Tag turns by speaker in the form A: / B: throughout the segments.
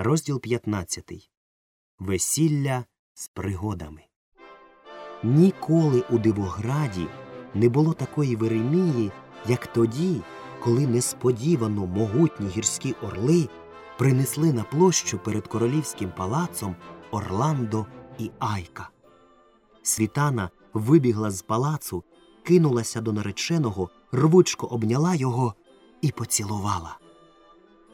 A: Розділ 15. Весілля з пригодами. Ніколи у Дивограді не було такої Веремії, як тоді, коли несподівано могутні гірські орли принесли на площу перед королівським палацом Орландо і Айка. Світана вибігла з палацу, кинулася до нареченого, рвучко обняла його і поцілувала.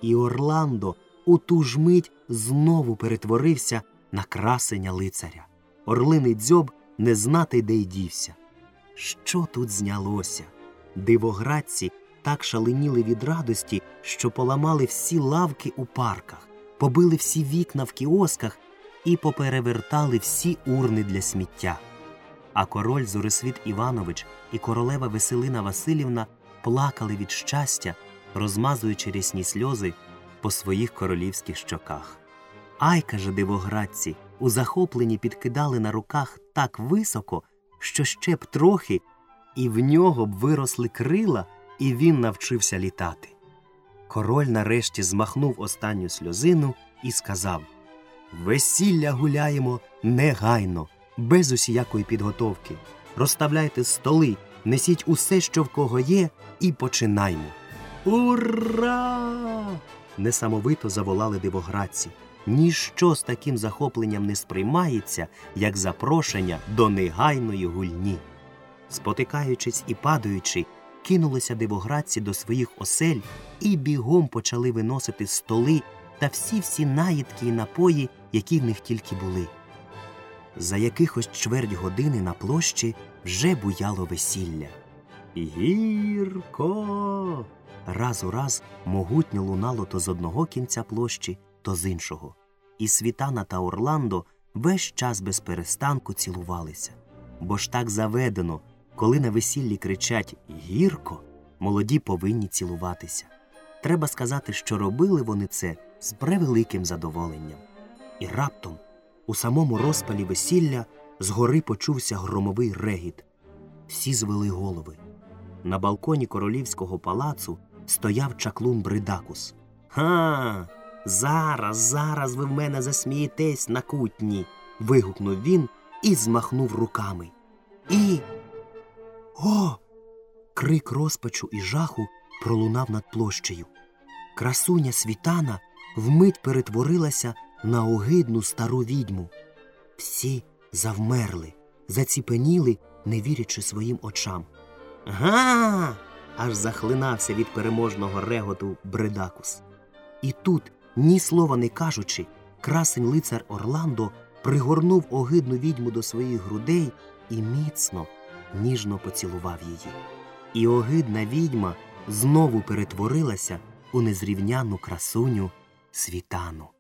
A: І Орландо у ту ж мить знову перетворився на красеня лицаря. Орлиний дзьоб не знати, де й дівся. Що тут знялося? Дивоградці так шаленіли від радості, що поламали всі лавки у парках, побили всі вікна в кіосках і поперевертали всі урни для сміття. А король Зорисвіт Іванович і королева Веселина Васильівна плакали від щастя, розмазуючи рясні сльози по своїх королівських щоках. Айка же дивоградці у захопленні підкидали на руках так високо, що ще б трохи, і в нього б виросли крила, і він навчився літати. Король нарешті змахнув останню сльозину і сказав Весілля гуляємо негайно, без усіякої підготовки. Розставляйте столи, несіть усе, що в кого є, і починаймо. Ура! Несамовито заволали дивоградці. Ніщо з таким захопленням не сприймається, як запрошення до негайної гульні. Спотикаючись і падаючи, кинулися дивоградці до своїх осель і бігом почали виносити столи та всі всі наїдки і напої, які в них тільки були. За якихось чверть години на площі вже буяло весілля. Гірко. Раз у раз могутньо лунало то з одного кінця площі, то з іншого. І Світана та Орландо весь час без перестанку цілувалися. Бо ж так заведено, коли на весіллі кричать гірко, молоді повинні цілуватися. Треба сказати, що робили вони це з превеликим задоволенням. І раптом, у самому розпалі весілля, згори почувся громовий регіт. Всі звели голови. На балконі королівського палацу стояв чаклун Бридакус. Га, зараз, зараз ви в мене засмієтесь на кутні. вигукнув він і змахнув руками. І. О! Крик розпачу і жаху пролунав над площею. Красуня світана вмить перетворилася на огидну стару відьму. Всі завмерли, заціпеніли, не вірячи своїм очам. Га. Аж захлинався від переможного реготу Бредакус. І тут, ні слова не кажучи, красень лицар Орландо пригорнув огидну відьму до своїх грудей і міцно, ніжно поцілував її. І огидна відьма знову перетворилася у незрівняну красуню світану.